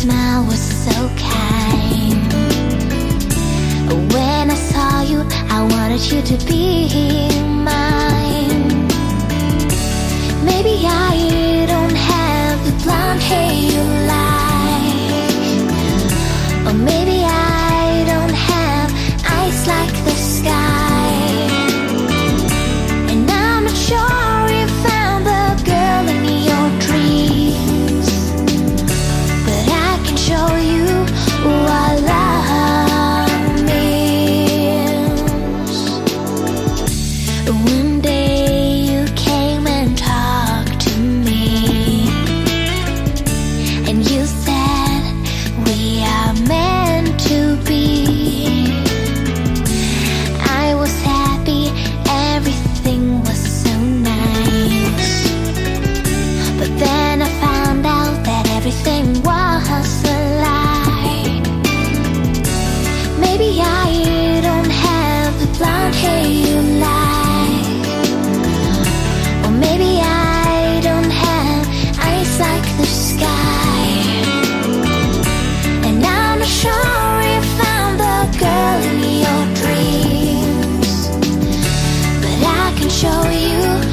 smile was so kind. When I saw you, I wanted you to be here. Maybe I don't have the blonde hair you like Or maybe I don't have eyes like the sky. And I'm not sure if I'm the girl in your dreams. But I can show you